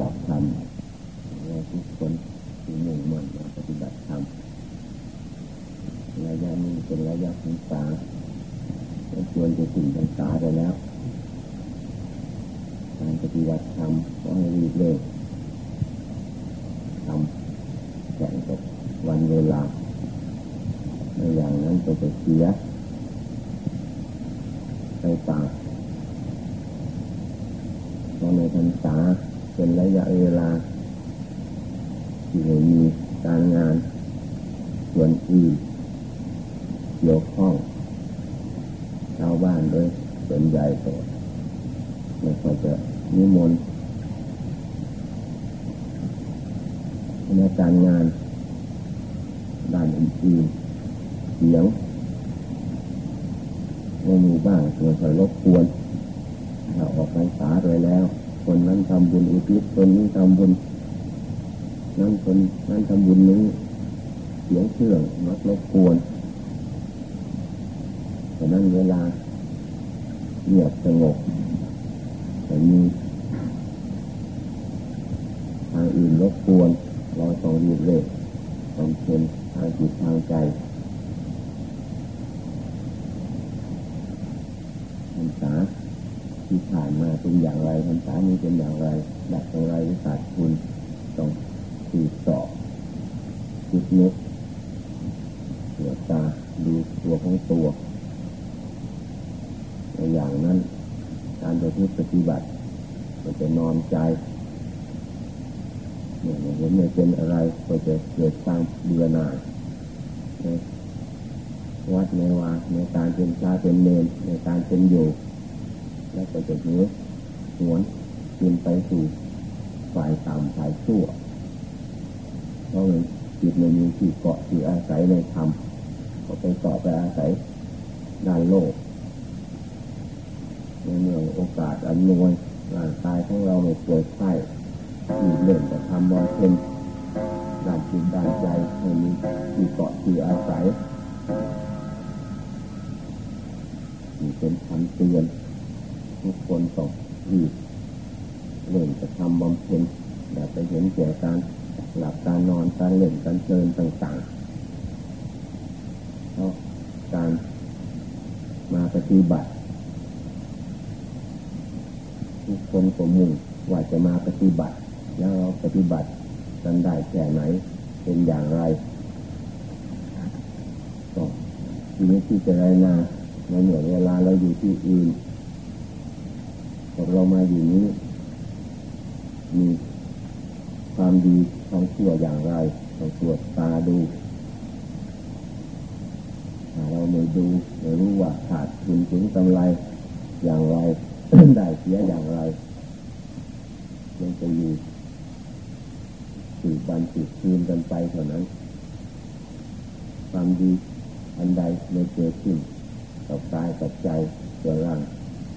บัติธรรมเราทุกคนที่มุ่งมั่นมาปฏิบัติธรรมระยะนี้เป็นระยะศึกษาควรจะถึงพรรษาไปแล้ว การปฏิบัติธรรมก็ให้รีบเร่งทำแข่งกับวันเวลาในอย่างนั้นก็จะเสียไปป่าเพราะในพรรษา เป็นระยะเวลา ที่ไม่มีการงาน ส่วนอื่นเกี่ยวข้องชาวบ้านโดยส่วนใหญ่ก็ไม่ค่อยจะนิมนต์ในการงานด้านอื่นๆเสียงในหมู่บ้านควรจะรบกวนถ้าออกพรรษาไปแล้ว คนนั้นทำบุญอุทิศคนนี้ทำบุญนั้นคนนั้นทำบุญนี้เสียงเครื่องมักรบกวนแต่นั้นเวลาเงียบสงบแต่มีทางอื่นรบกวนเราต้องรีบเร่งบำเพ็ญทางจิตทางใจพรรษา ที่ผ่านมาเป็นอย่างไรพรรษานี้เป็นอย่างไรดักอย่างไรวิสัชคุณต้องสืบสอบคิดนึกตรวจตาดูตัวของตัวในอย่างนั้นการประพฤติปฏิบัติก็จะนอนใจเนี่ยเห็นไม่เป็นอะไรก็จะเกิดความเบื่อหน่ายวัดในวาในการเป็นชาเป็นเนรในการเป็นอยู่ แล้วก็จะเหนือหวนขึ้นไปสู่ฝ่ายต่ำฝ่ายชั่วเพราะมันจิตมันมีที่เกาะที่อาศัยในธรรมก็ไปเกาะไปอาศัยด้านโลกในเมื่อโอกาสอันนวยร่างกายของเราไม่เกิดไข้ที่เล่นแต่ทำบอลเป็นด้านจิตด้านใจให้มีที่เกาะที่อาศัยนี่เป็นคำเตือน ทุกคนต้องรีบเล่นจะทำบำเพ็ญอย่าไปเห็นแก่การหลับการนอนการเล่นการเชิญต่างๆเพราะการมาปฏิบัติ ทุกคนก็มุ่งว่าจะมาปฏิบัติ แล้วเราปฏิบัติกันได้แค่ไหนเป็นอย่างไรก็ทีนี้ที่จะรายงานในเหนือเวลาเราอยู่ที่อื่น พอเรามาอยู่นี้ มีความดีความชั่วอย่างไรต้องตรวจตาดูเราไม่ดูไม่รู้ว่าขาดทุนถึงกำไรอย่างไรได้เสียอย่างไรยังจะอยู่สืบวันสืบคืนกันไปเท่านั้น ความดีอันใดไม่เกิดขึ้นกับกายกับใจส่วนร่าง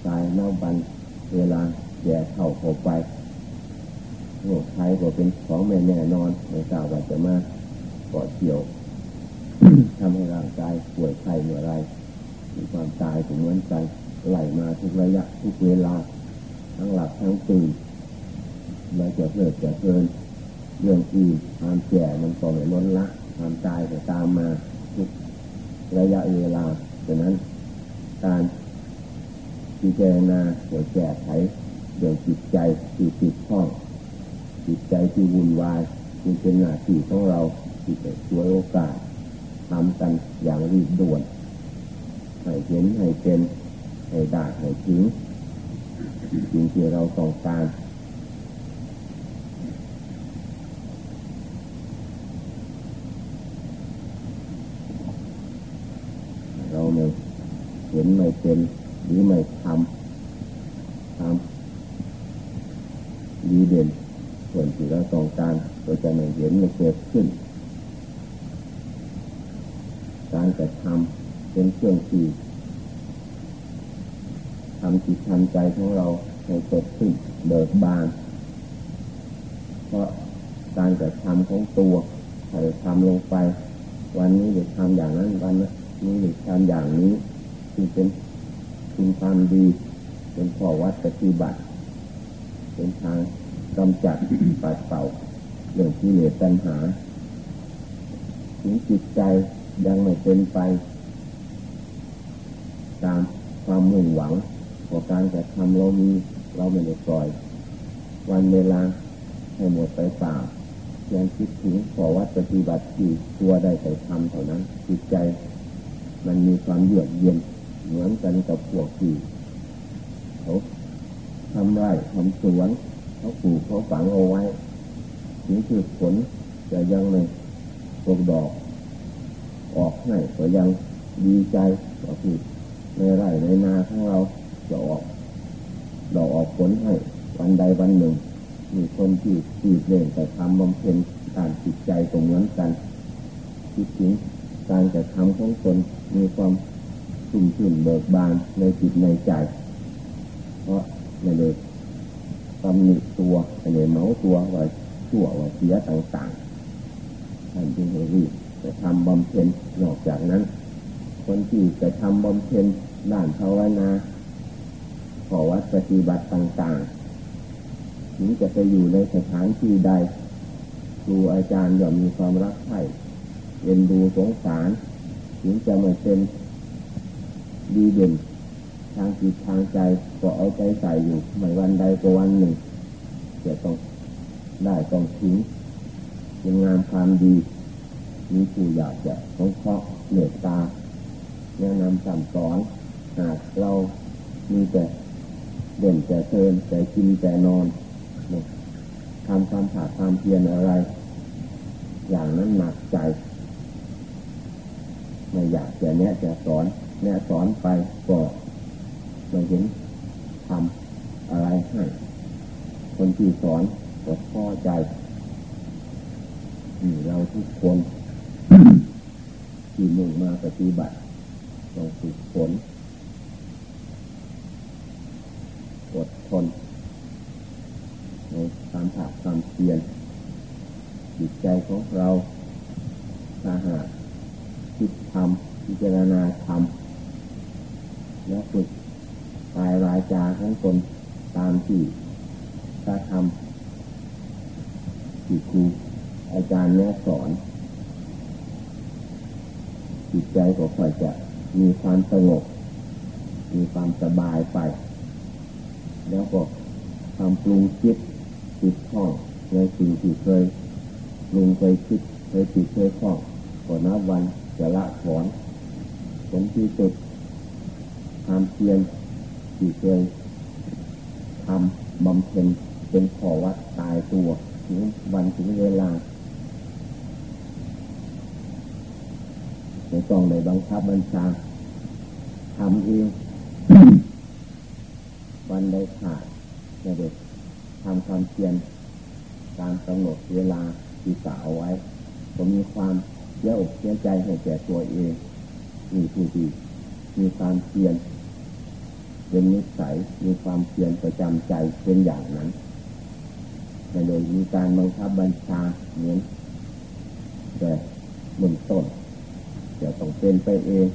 กายเน่าบัน เวลาแย่เข้าเข้าไปโรคภัยก็เป็นของไม่แน่นอนไม่ทราบว่าจะมาเกาะเกี่ยวทำให้ร่างกายป่วยไข้เมื่อไรมีความตายก็เหมือนกันไหลมาทุกระยะทุกเวลา ทั้งหลับทั้งตื่นเราจะเพลิดจะเพลินเรื่องอื่นความแก่มันก็ไม่ล้นละความตายก็ตามมาทุกระยะเวลาดังนั้น การ พิจารณาเดี๋ยวแก้ไขเดี๋ยวจิตใจที่ติดข้อง จิตใจที่วุ่นวายจึงเป็นหน้าที่ของเราที่จะช่วยโอกาสทำกันอย่างรีบด่วนให้เห็นให้เป็นให้ได้ให้ถึงสิ่งที่เราต้องการเราไม่เห็นไม่เป็น หรือไม่ทำทำดีเด่น ส่วนที่เราต้องการก็จะไม่เห็นไม่เกิดขึ้น การกระทำเป็นเครื่องที่ทำจิตทำใจของเราให้เกิดขึ้นเบิกบาน เพราะการกระทำของตัวถ้าจะทำลงไป วันนี้จะทำอย่างนั้นวันนี้จะทำอย่างนี้ที่เป็น คุณความดี เป็นข้อวัดปฏิบัติ เป็นทางกำจัดปัดเป่าเรื่องที่เหลือปัญหา ถึงจิตใจยังไม่เป็นไป ตามความมุ่งหวังของการจะทำเรามีเราไม่ได้ปล่อย วันเวลาให้หมดไปเปล่ายังคิดถึงขอวัดปฏิบัติที่ตัวได้แต่ทำเท่านั้น จิตใจ มันมีความเยือกเย็น เหมือนกันกับพวกที่เขาทำไร่ทำสวนเขาปลูกเขาฝังเอาไว้ถึงคือผลจะยังไม่ตกดอก ออกให้ก็ยังดีใจก็คือในไร่ในนาของเราจะออกดอกออกผลให้วันใดวันหนึ่ง มีคนที่ตีเล่นแต่ทำบำเพ็ญการจิตใจก็เหมือนกันคิดถึงการจะทำของตนมีความ สุ่มชื่นเบิกบานในจิตในใจ เพราะไม่ได้ตำหนิตัวไม่ได้เมาตัวว่าชั่วว่าเสียต่างๆท่านจึงให้รีบจะทำบำเพ็ญนอกจากนั้น คนที่จะทำบำเพ็ญด้านภาวนาขอวัดปฏิบัติต่างๆถึงจะไปอยู่ในสถานที่ใดครูอาจารย์ย่อมมีความรักใคร่เอ็นดูสงสารถึงจะไม่เป็น ดีเด่น ทางจิตทางใจก็เอาใจใส่อยู่ไม่วันใดก็วันหนึ่งจะต้องได้ต้องถึงยังงามความดีมีผู้อยากจะสงเคราะห์เมตตาแนะนำสั่งสอนหากเรามีแต่เด่นแต่เทินแต่กินแต่นอนนี่ทำความผาดความเพียรอะไร อย่างนั้นหนักใจ ไม่อยากจะแนะจะสอน แนะสอนไปก็ไม่เห็นทำอะไรให้คนที่สอนก็พอใจนี่เราทุกคนที่มุ่งมาปฏิบัติต้องฝึกฝนอดทนในความผาดความเพียรจิตใจของเราถ้าหากคิดทำพิจารณาทำ และฝึกกายวาจาของตนตามที่พระธรรมที่ครูอาจารย์แนะสอน จิตใจก็ค่อยจะมีความสงบ มีความสบายไป แล้วก็ความปรุงคิดติดข้องในสิ่งที่เคยปรุงเคยคิดเคยติดเคยข้องก็นับวันจะละถอนผลที่สุด ความเพียรที่เคยทำบำเพ็ญเป็นขอวัดตายตัวถึงวันถึงเวลาไม่ต้องในบังคับบัญชาทำเองวันใดขาดไม่ได้ทำความเพียรตามกำหนดเวลาที่กล่าวไว้ผมมีความเยอะอกเสียใจให้แก่ตัวเองมีผู้ดีมีความเพียร เป็นนิสัยมีความเพียรประจำใจเป็นอย่างนั้นไม่ได้มีการบังคับบัญชาเหมือนแต่เบื้องต้นจะต้องเป็นไปเอง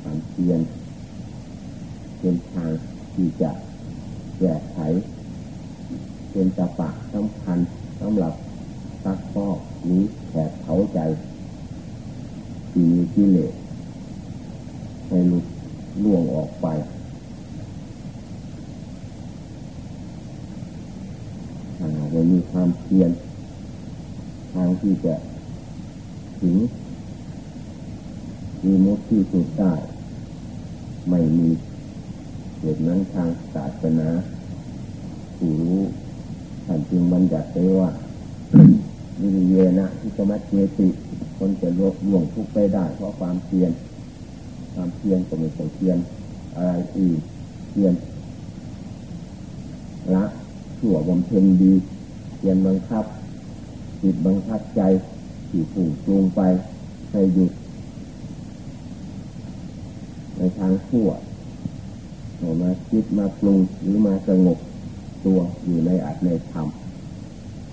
ความเพียรเป็นทางที่จะแก้ไขเป็นตะปะสำคัญสำหรับซักฟอกนี้แผดเผาใจที่มีกิเลส ให้หลุดล่วงออกไป ถ้าเรามีความเพียรทางที่จะถึงมีมุขที่สุดได้ ไม่มีเหตุนั้นทางศาสนาผู้รู้ท่านจึงบัญญัติไว้ว่าวิริเยนะที่สมัติเจติ คนจะลดล่วงทุกไปได้เพราะความเพียร ความเพียรก็ไม่ต้องเพียรอะไรอื่เพียรละชั่วบำเพ็ญดีเพียรบังคับจิตบังคับใจที่ผูกปรุงไปให้หยุด ในทางชั่วให้มาคิดมาปรุงหรือมาสงบตัวอยู่ในอัตในธรรม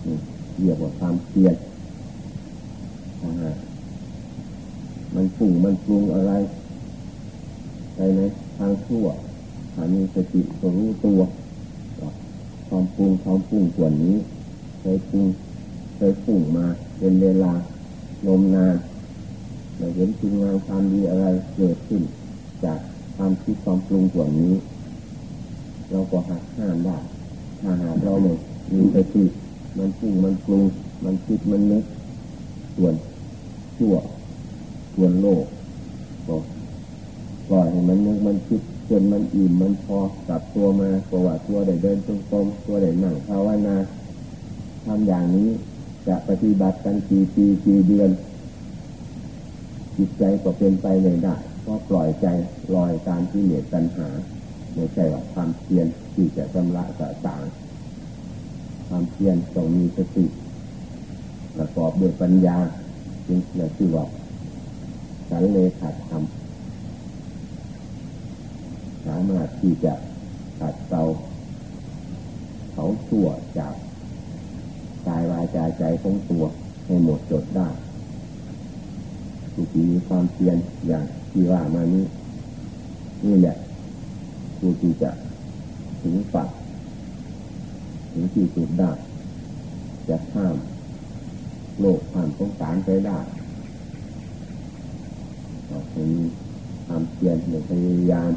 นี่เรียกว่าความเพียรมันปรุงมันปรุงอะไร ในทางชั่วถ้ามีสติก็รู้ตัวความปรุงความปรุงส่วนนี้เคยปรุงเคยปรุงมาเป็นเวลานมนานเราเห็นคุณงามความดีอะไรเกิดขึ้น จากความคิดความปรุงส่วนนี้ เราก็หักห้ามได้ถ้าหากเราเนี่ยมีสติมันปรุงมันปรุงมันคิดมันนึกส่วนชั่วส่วนโลกก็ ล่อยให้มันนึกมันคิดจนมันอิ่มมันพอกลับตัวมาเพระว่าตัวได้เดินตรงๆตัวได้นั่งภาวนาทำอย่างนี้จะปฏิบัติกันกี่ปีกี่เดือน จิตใจก็เป็นไปไม่ได้เพราะปล่อยใจลอยตามที่เหลือตัณหาไม่ใช่ว่าความเพียรที่จะชำระสะสางความเพียรต้องมีสติประกอบด้วยปัญญาจึงเรียกว่าสันเลขาธรรมามารถที่จะขัดเตาเขาชั่วจากกายวาใจใจของตัวให้หมดจดได้ทุกทีมีความเพียรอย่างที่ว่ามานี้นี่แหละผู้ที่จะถึงฝักถึงที่สุดได้จะข้ามโลกผ่านสงสารไปได้ก็เป็นความเพียรในพยายาม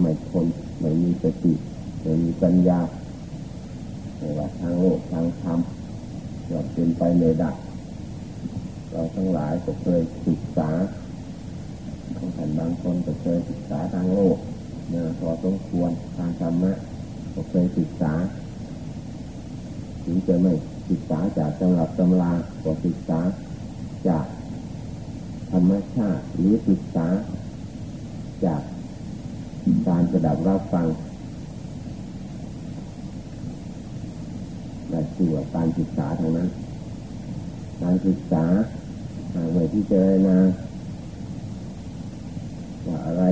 ไม่ทนไม่มีสติไม่มีปัญญาไม่ว่าทางโลกทางธรรมย่อมเป็นไปในได้เราทั้งหลายก็เคยศึกษาบางท่านบางคนก็เคยศึกษาทางโลกเนื่อพอสมควรทางธรรมะก็เคยศึกษา ถึงจะไม่ศึกษาจากตำรับตำราก็ศึกษาจากธรรมชาติหรือศึกษาจาก การประดับรับฟังและชื่อว่าการศึกษาทางนั้น การศึกษาหากไม่ที่เจรนาว่าอะไร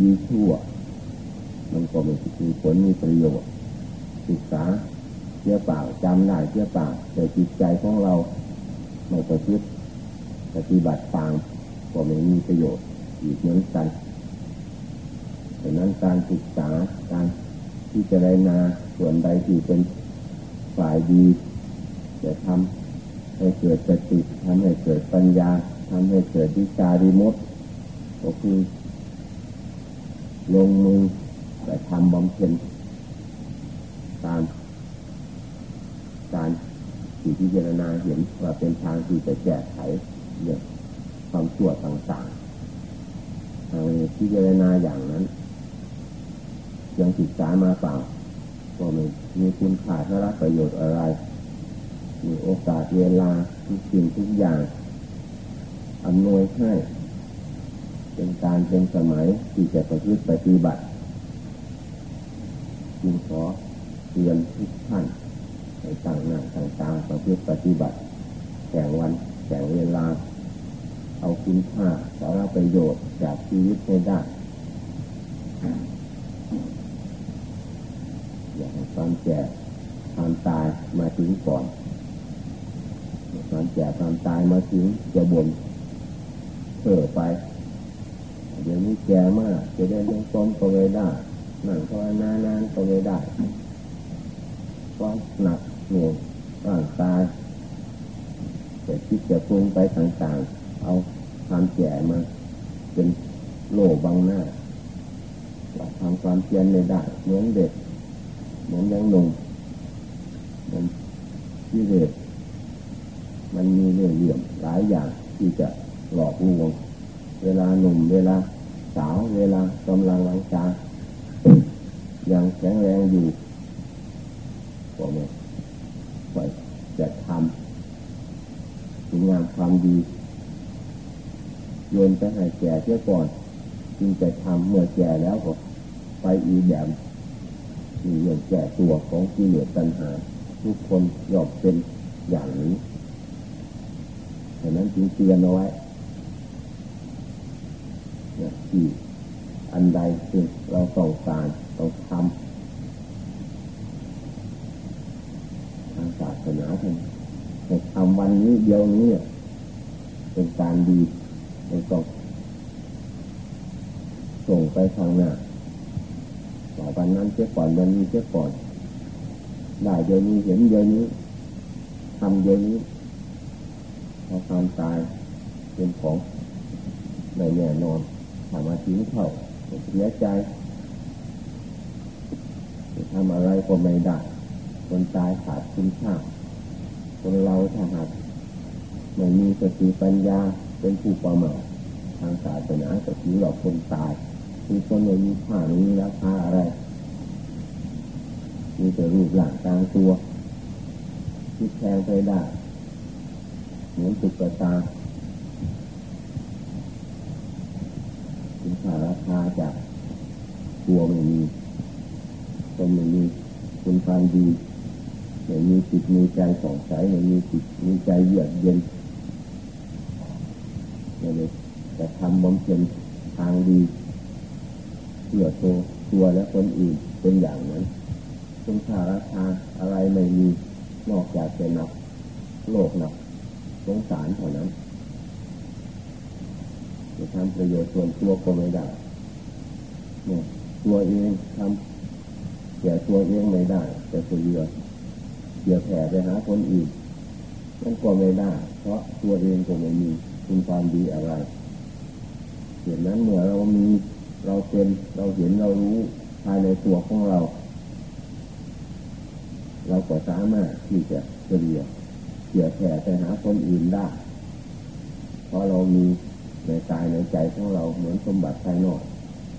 ดีชั่ว มันก็ไม่มีผลมีประโยชน์ ศึกษาเชื่อเปล่าจำได้เชื่อเปล่าแต่จิตใจของเราไม่ประพฤติปฏิบัติตามก็ไม่มีประโยชน์อีกเหมือนกัน ดังนั้นการศึกษาการที่จะได้นาส่วนใดที่เป็นฝ่ายดีจะทำให้เกิดสติทำให้เกิดปัญญาทำให้เกิดวิชาดีมดก็คือลงมือแต่ทำบำเพ็ญตามการที่พิจารณาเห็นว่าเป็นทางที่จะแก้ไขเรื่องความชั่วต่างๆทางพิจารณาอย่างนั้น ยังศึกษามาเปล่าก็ไม่มีคุณค่าสาระประโยชน์อะไรมีโอกาสเวลาทุกสิ่งทุกอย่างอำนวยให้เป็นการเป็นสมัยที่จะประพฤติปฏิบัติจึงขอเตือนทุกท่านให้ต่างหน้าต่างตาประพฤติปฏิบัติแข่งวันแข่งเวลา เอาคุณค่าสาระประโยชน์จากชีวิตให้ได้ ความแก่ความตายมาถึงก่อนความแก่ความตายมาถึงจะบ่นเพ้อไป เดี๋ยวนี้แก่มาก จะเดินตรงตรงก็ไม่ได้นั่งภาวนานานก็ไม่ได้ก็หนักหน่วงร่างกายแต่คิดจะปรุงไปต่างๆ เอาความแก่มาเป็นโล่บังหน้าเราทำความเพียรไม่ได้เหมือนเด็ก เหมือนยังหนุ่มมันที่เด็กมันมีเรื่องเหลี่ยมหลายอย่างที่จะหลอกลวง เวลาหนุ่มเวลาสาวเวลากำลังวังชายังแข็งแรงอยู่ก็ไม่ค่อยจะทำถึงงานความดี โยนไปให้แก่เสียก่อน จึงจะทำเมื่อแก่แล้วก็ไปอีกแบบ มีเรื่องแก่ตัวของที่เหลือตัณหา ทุกคนยอมเป็นอย่างนี้ฉะนั้นจึงเตือนเอาไว้ที่อันใดที่เราต้องการต้องทำทางศาสนาทำทำวันนี้เดียวนี้เป็นการดีไม่ต้องส่งไปทางหน้า แว่าวันนั้นเจ็บก่อนวันนี้เจ็บก่อนได้เดี๋ยวนี้เห็นเดี๋ยวนี้ทำเดี๋ยวนี้พอความตายเป็นของในแน่นอนถามมาทิ้งเขาเสียใจจทำอะไรก็ไม่ได้คนตายขาดคุณค่าคนเราถ้าหากไม่มีสติปัญญาเป็นผู้ประมาททางศาสนาก็ถือว่าคนตาย คือคนไม่มีค่าไม่มีราคาอะไรมีแต่รูปร่างกลางตัวที่แทงไปได้เหมือนตุ๊กตาคุณค่าราคาจากตัวไม่มีคนไม่มีคุณความดีไม่มีจิตมีใจสองใสไม่มีจิตมีใจเยือกเย็นไม่ได้แต่ทำบำเพ็ญทางดี เพื่อตัวตัวและคนอื่นเป็นอย่างนั้นคุณค่าราคาอะไรไม่มีนอกจากจะนับโลกนับสงสารเท่านั้นจะทำประโยชน์ส่วนตัวก็ไม่ได้เนี่ยตัวเองทำแก่ตัวเองไม่ได้ แต่ตัวเรือเกี่ยวแผ่ไปหาคนอื่นนั่นก็ไม่ได้ เพราะตัวเองก็ไม่มีคุณความดีอะไรเหตุนั้นเมื่อเรามี เราเป็นเราเห็นเรารู้ภายในตัวของเรา เราก็สามารถที่จะเฉลี่ยเกี่ยวแผ่ไปหาคนอื่นได้ เพราะเรามีในกายในใจของเราเหมือนสมบัติภายนอก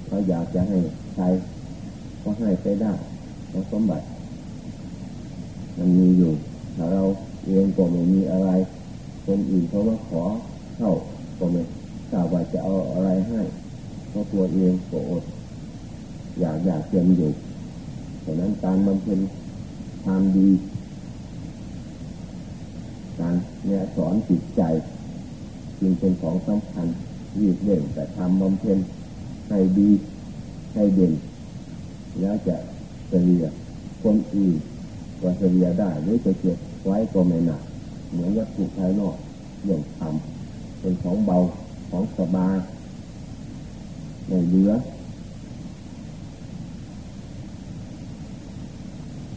เขาอยากจะให้ใครก็ให้ไปได้เพราะสมบัติ มันมีอยู่ถ้าเราเองก็ไม่มีอะไร คนอื่นเขามาขอเข้าก็ไม่ทราบว่าจะเอาอะไรให้ เพราะตัวเองก็อดอยากอยากเต็มอยู่ฉะนั้นการบำเพ็ญความดี การเนี่ยสอนจิตใจ จึงเป็นของสำคัญรีบเร่งแต่ทำบำเพ็ญให้ดีให้เด่นแล้วจะเฉลี่ยคนอื่นว่าเฉลี่ยได้หรือจะเก็บไว้ก็ไม่หนักเหมือนวัตถุภายนอกเรื่องทำเป็นของเบาของสบาย ไม่เหลือ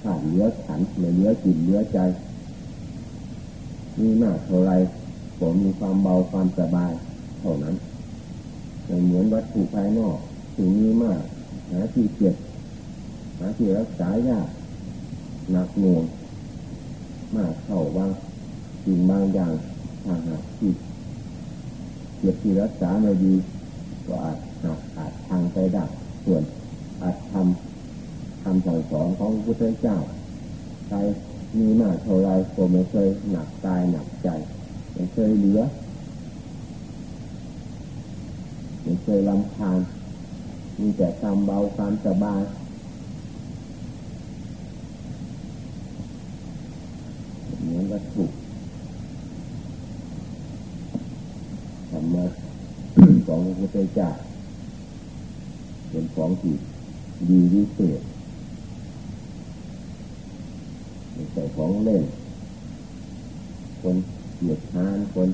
ขาดเหลือขันเหลือจิตเหลือใจ มีมากเท่าไรก็มีความเบาความสบายเท่านั้นไม่เหมือนวัตถุภายนอกถึงมีมากหาที่เจ็บหาที่รักษายากหนักหน่วงมากเท่าบางสิ่งบางอย่างถ้าหากที่เจ็บที่รักษาไม่ดี ก็อาจหักอาจทางไปได้ส่วนอาจทำคำสั่งสอนของพระพุทธเจ้าใครมีมากเท่าไรก็ไม่เคยหนักกายหนักใจไม่เคยเหลือไม่เคยลำคาญมีแต่ความเบาความสบายเหมือนวัตถุธรรมะ ของ พระพุทธเจ้าเป็นของที่ดีวิเศษไม่ใช่ของเล่น คนเหยียดทานคน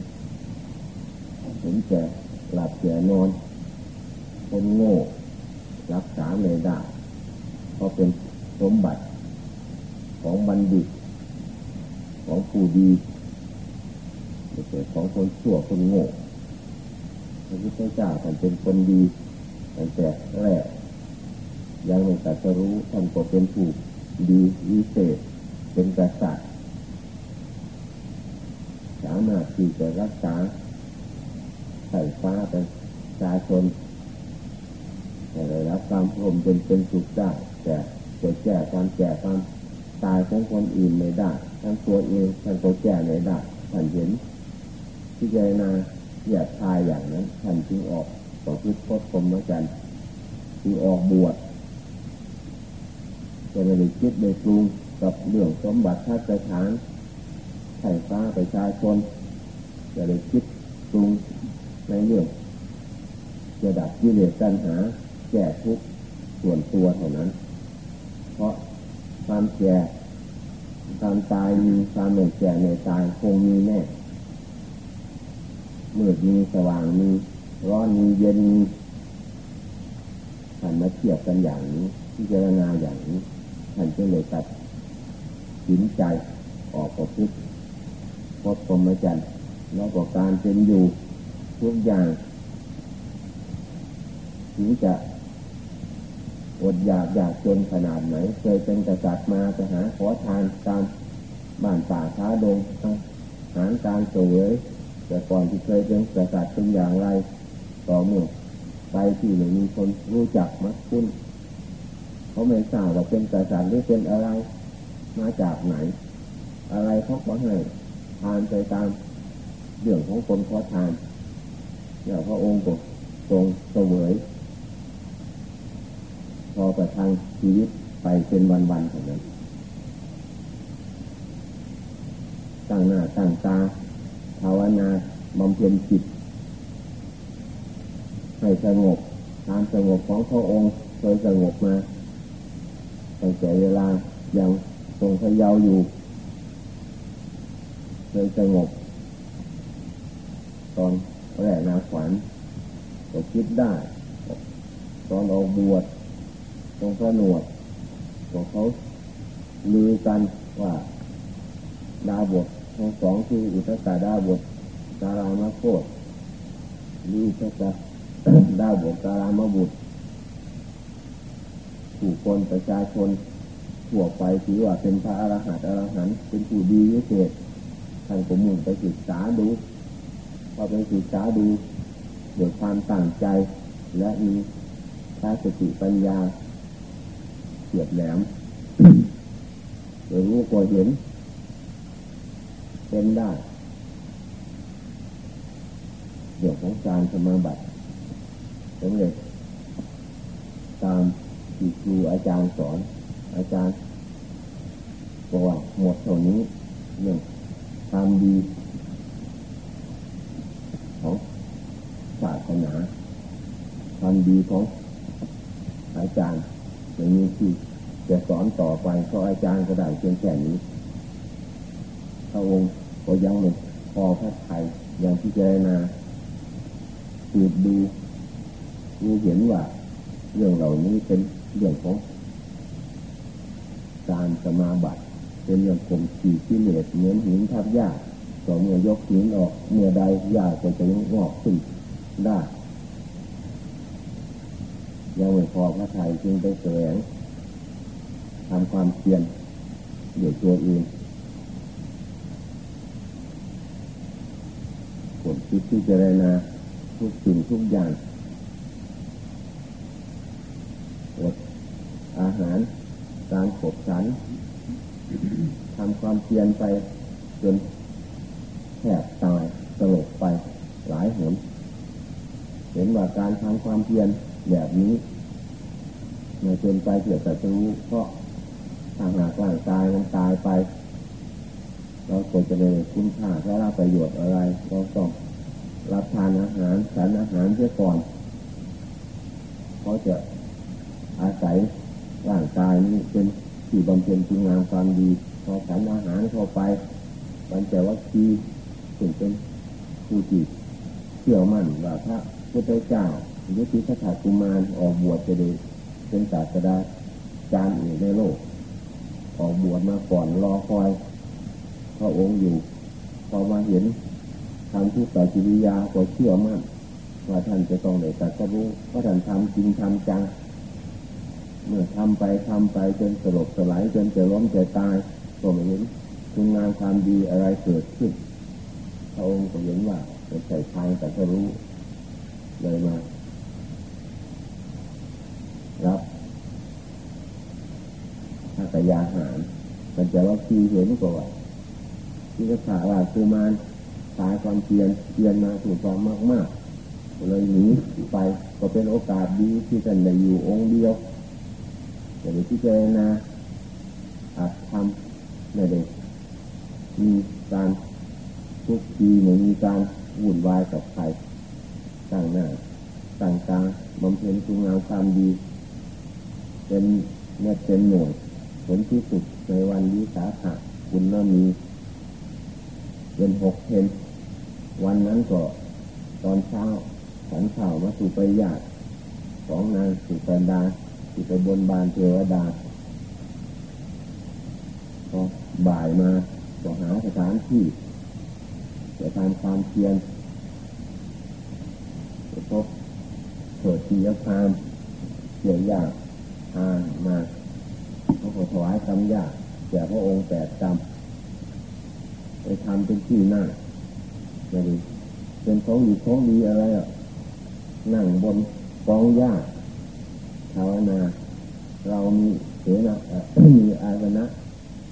เห็นแก่หลับแก่นอน คนโง่รักษาไม่ได้เพราะเป็นสมบัติของบัณฑิต ของผู้ดีไม่ใช่ของคนชั่วคนโง่ ระพุทธเจ้าท่านเป็นคนดีตั้งแต่แรก ยังไม่ตรัสรู้ท่านก็เป็นผู้ดีวิเศษ เป็นกษัตริย์สามารถที่จะรักษาไถ่ฟ้าประชาชนแต่ได้รับความพรมเป็นเป็นสุขได้แต่จะแก้ความแก่ความตายของคนอื่นไม่ได้ทั้งตัวเองท่านก็แก้ไม่ได้ท่านเห็นที่เจนา อย่าทายอย่างนั้นท่านจึงออกต่อพุทธพจน์คมเหมือนกันจึงออกบวชจะไม่ได้คิดได้ปรุงกับเรื่องสมบัติท่าสถานไถ่ฟ้าประชาชนจะได้คิดปรุงในเรื่องจะดับกิเลสตัณหา แก้ทุกส่วนตัวเท่านั้น เพราะความแก่ความตายมีความเหนื่อยแก่ในตายคงมีแน่ มืดมีสว่างมีร้อนมีเย็นมีหันมาเทียบกันอย่างนี้พิจารณาอย่างนี้ท่านจะเลยตัดสินใจออกประพฤติพบกรมจันทร์แล้วก็การเป็นอยู่ทุกอย่างถึงจะอดอยากอยากจนขนาดไหน เคยเป็นกษัตริย์มาจะหาขอทานตามบ้านป่าช้าดงหารการเสวย แต่ก่อนที่เคยเป็นกษัตริย์เป็นอย่างไร ต่อเมื่อไปที่ไหนมีคนรู้จักมักคุ้นเขาไม่ทราบว่าเป็นกษัตริย์หรือเป็นอะไร มาจากไหน อะไรเขาก็ให้ทานไปตามเรื่องของคนขอทานเดี๋ยวพระองค์ก็ทรงเสวยพอประทังชีวิตไปเป็นวันๆของนั้นตั้งหน้าตั้งตา ภาวนาบำเพ็ญจิตให้สงบตามสงบของพระองค์เคยสงบมาตั้งแต่เวลายังทรงพยาวอยู่เคยสงบ ตอนแรกนาขวัญก็คิดได้ ตอนออกบวชตรงพระหนวดของเขาลือกันว่าดาบท ทั้งสองคืออุตตาดาบทกาลามาโคตหรืออุตตาดาบทกาลามาบุตรผู้คนประชาชนทั่วไปถือว่าเป็นพระอรหันต์อรหันต์เป็นผู้ดีวิเศษท่านก็มุ่งไปศึกษาดูพอไปศึกษาดูด้วยความตั้งใจ และมีทาสติปัญญาเฉียบแหลมโดยรู้ก็เห็น เป็นได้เรื่องของการสมาบัติสำเร็จตามที่ครูอาจารย์สอน อาจารย์บอกว่าหมดเท่านี้เรื่องความดีของศาสนาความดีของอาจารย์ไม่มีที่จะสอนต่อไปเพราะอาจารย์ก็ได้เพียงแค่นี้พระองค์ ก็ยังไม่พอพระไทยยังพิจารณาสืบดูรู้เห็นว่าเรื่องเหล่านี้เป็นเรื่องของการสมาบัติเป็นเรื่องข่มขีที่เหลือเหมือนหินทับหญ้าต่อเมื่อยกหินออกเมื่อใดหญ้าก็จะงอกขึ้นได้ยังไม่พอพระไทยจึงไปแสวงทำความเพียรเดี๋ยวตัวเอง ลคิดที่จะได้นาทุกสิ่งทุกอย่างอดอาหารการขบฉันทำความเพียรไปจนแทบตายสลบไปหลายหนเห็นว่าการทำความเพียรแบบนี้ไม่จนไปเกี่ยวกับจะรู้เพราะถ้าหากร่างกายมันตายไป เราควรจะได้คุณค่าและรับประโยชน์อะไรเราต้องรับทานอาหารฉันอาหารเสียก่อนเขาจะอาศัยร่างกายนี้เป็นที่บำเพ็ญคุณงามความดีพอฉันอาหารเข้าไปมันจะว่าคีถึงเป็นผู้ที่เชื่อมั่นว่าพระพุทธเจ้าหรือที่พระถากุมารออกบวชจะได้เป็นศาสดาจารย์อื่ในโลก ออกบวชมาก่อนรอคอย พระองค์อยู่ พอมาเห็นทำทุกต่อจิริยาก็เชื่อมั่นว่าท่านจะต้องได้ตรัสรู้ว่าท่านทำจริงทำจัง เมื่อทำไปทำไปจนสลบสลายจนจะล้มจะตายก็ไม่เห็นคุณงามความดีอะไรเกิดขึ้น พระองค์ก็เห็นว่าเป็นใส่ทางแต่จะรู้ เลยมารับถ้าแต่ยาหาร มันจะว่าคีเห็นกว่า ที่จะขาว่าคือมานตายความเพียรเพียรมาถูกต้องมากๆเลยหนีไปก็เป็นโอกาสดีที่จะได้อยู่องค์เดียวจะได้พิจารณาอาจทำไม่ได้มีการทุกทีเหมือนมีการวุ่นวายกับใครต่างหน้าต่างตาบำเพ็ญคุณงามความดี เป็นเม็ดเป็นหน่วยผลที่สุดในวันวิสาขะคุณน่ามี เป็นหกเพนวันนั้นก็ตอนเช้าฉันข่าวมาสู่ไปญาติของนางสุปันดาที่ไปบนบานเทวดาพอบ่ายมาก็หาสถานที่จะทำความเพียรจะพบเกิดทียคามเกี่ยวยากทานมาเขาขอถวายคำยากแก่พระองค์แปดจำ ไปทำเป็นที่นั่งจะดีเป็นของดีของดีอะไรอะ นั่งบนกองหญ้าภาวนา เรามีเสนาเอ่อมีอาสนะ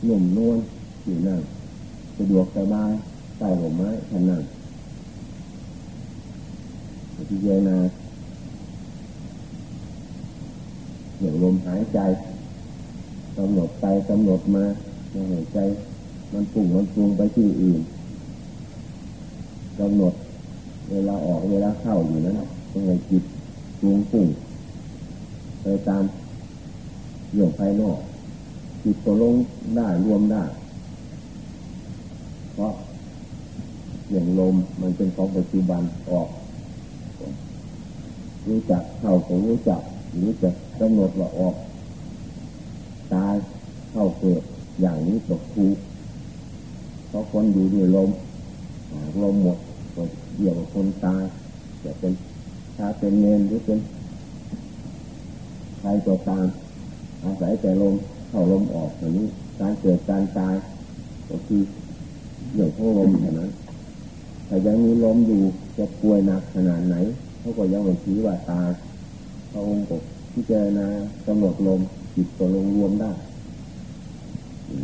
หนุ่มนวลอยู่นั่งสะดวกสบายใต้ห่มไม้ท่านนั่งพิจารณาอย่างลมหายใจกำหนดไปกำหนดมาไม่หายใจ มันปุ่งมันปรุงไปที่อื่นกำหนดเวลาออกเวลาเข้าอยู่นั้นตรงไหนจิตปรุงปุ่งไปตามเรื่องภายนอก จิตตกลงได้รวมได้ เพราะอย่างลมมันเป็นของปัจจุบันออก รู้จักเข้าก็รู้จักรู้จักกำหนดว่าออก ตายเข้าเกิดอย่างนี้ตกทุกข์ เพราะคนอยู่ด้วยลมลมหมดก็เกี่ยวกับคนตายจะเป็นถ้าเป็นเนนหรือเป็นใครก็ตามอาศัยแต่ลมเข้าลมออกอย่างนี้การเกิดการตายก็คือเรื่องของลมเท่านั้นถ้ายังมีลมอยู่จะป่วยหนักขนาดไหนเขาก็ยังไม่ชี้ว่าตายพระองค์ก็พิจารณากำหนดลมจิตก็ลงรวมได้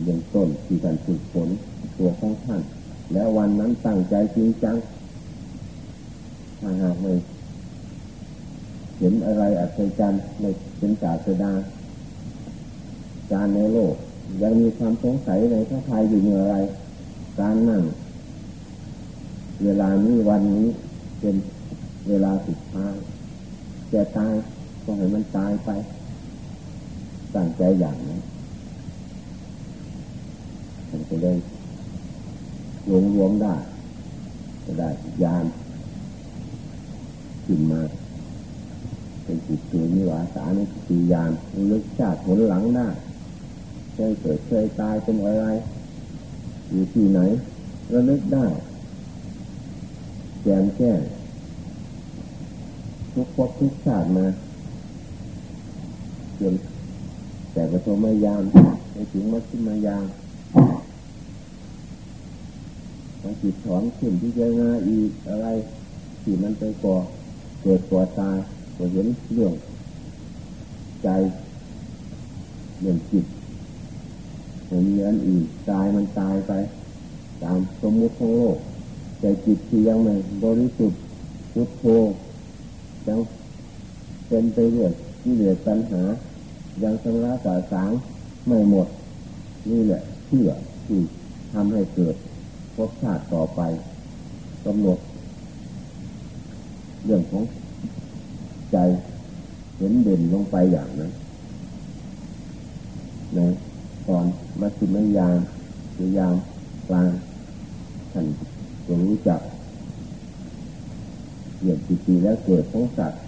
เบื้องต้นที่การฝึกฝน ตัวของท่าน แล้ววันนั้นตั้งใจจริงจังถ้าหากไม่เห็นอะไรอัศจรรย์ไม่เป็นศาสดาการในโลก ยังมีความสงสัยในพระทัยอยู่เมื่อไร การนั่ง เวลานี้วันนี้เป็นเวลาสุดท้ายจะตายก็ให้มันตายไปตั้งใจอย่างนั้นมันจะได้ รวมรวมได้จะได้ยานขึ้นมา เป็นจิตตัวนิวาสานี่คือยานลึกชาติผลหลังได้เคยเกิดเคยตายเป็นอะไรอยู่ที่ไหนระลึกได้แจมแจ้งทุกภพทุกชาติมาจนแต่ประโทมายามไปถึงมัชฌิมายามมา จิตถอนขึ้นที่เจงาอีกอะไรที่มันไปก่อเกิดก่อตายก็เห็นเรื่องใจเรื่องจิตเห็นเนื้ออื่นตายมันตายไป ตามสมมุติของโลก แต่จิตที่ยังไม่บริสุทธิ์พุทโธยังเป็นไปเรื่อยที่เหลือปัญหา ยังชำระสาสางไม่หมด นี่แหละเชื่อที่ทำให้เกิด ภพชาติต่อไปกำหนดเรื่องของใจเห็นเด่นลงไปอย่างนั้นในตอนมัชฌิมยามหรือยามกลางท่านจะรู้จักเรื่องจิตและเกิดของสัตว์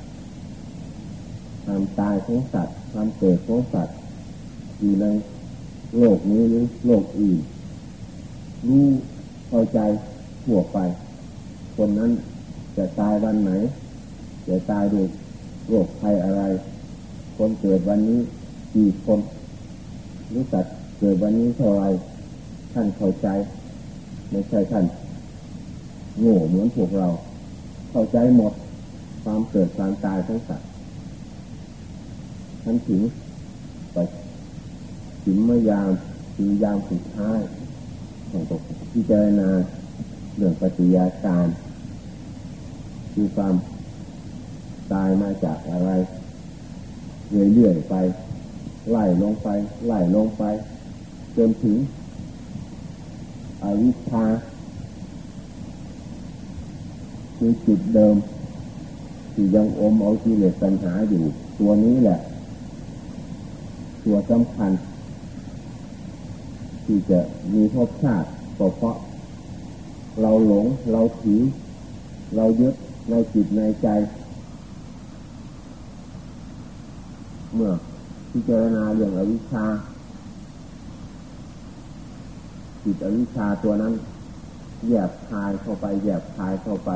ความตายของสัตว์ความเกิดของสัตว์อยู่ในโลกนี้หรือโลกอื่นรู้ เข้าใจทั่วไป คนนั้นจะตายวันไหน จะตายด้วยโรคภัยอะไร คนเกิดวันนี้กี่คนรู้สัตว์เกิดวันนี้เท่าไรท่านเข้าใจไม่ใช่ท่านโง่เหมือนพวกเรา เข้าใจหมดความเกิดความตายของสัตว์ท่านถึงไปถึงเมื่อยามถึงยามสุดท้าย ของตกที่เจรณาเรื่องปฏิยาการคือความตายมาจากอะไรเรื่อยๆไป ไล่ลงไป ไล่ลงไป จนถึงอวิชชาคือจุดเดิม ที่ยังอมเอากิเลสปัญหาอยู่ ตัวนี้แหละ ตัวสำคัญ ที่จะมีภพชาติก็เพราะ เราหลงเราถือเรายึดในจิตในใจ เมื่อพิจารณาเรื่องอวิชชาจิตอวิชชาตัวนั้นแยบคายเข้าไปแยบคายเข้าไป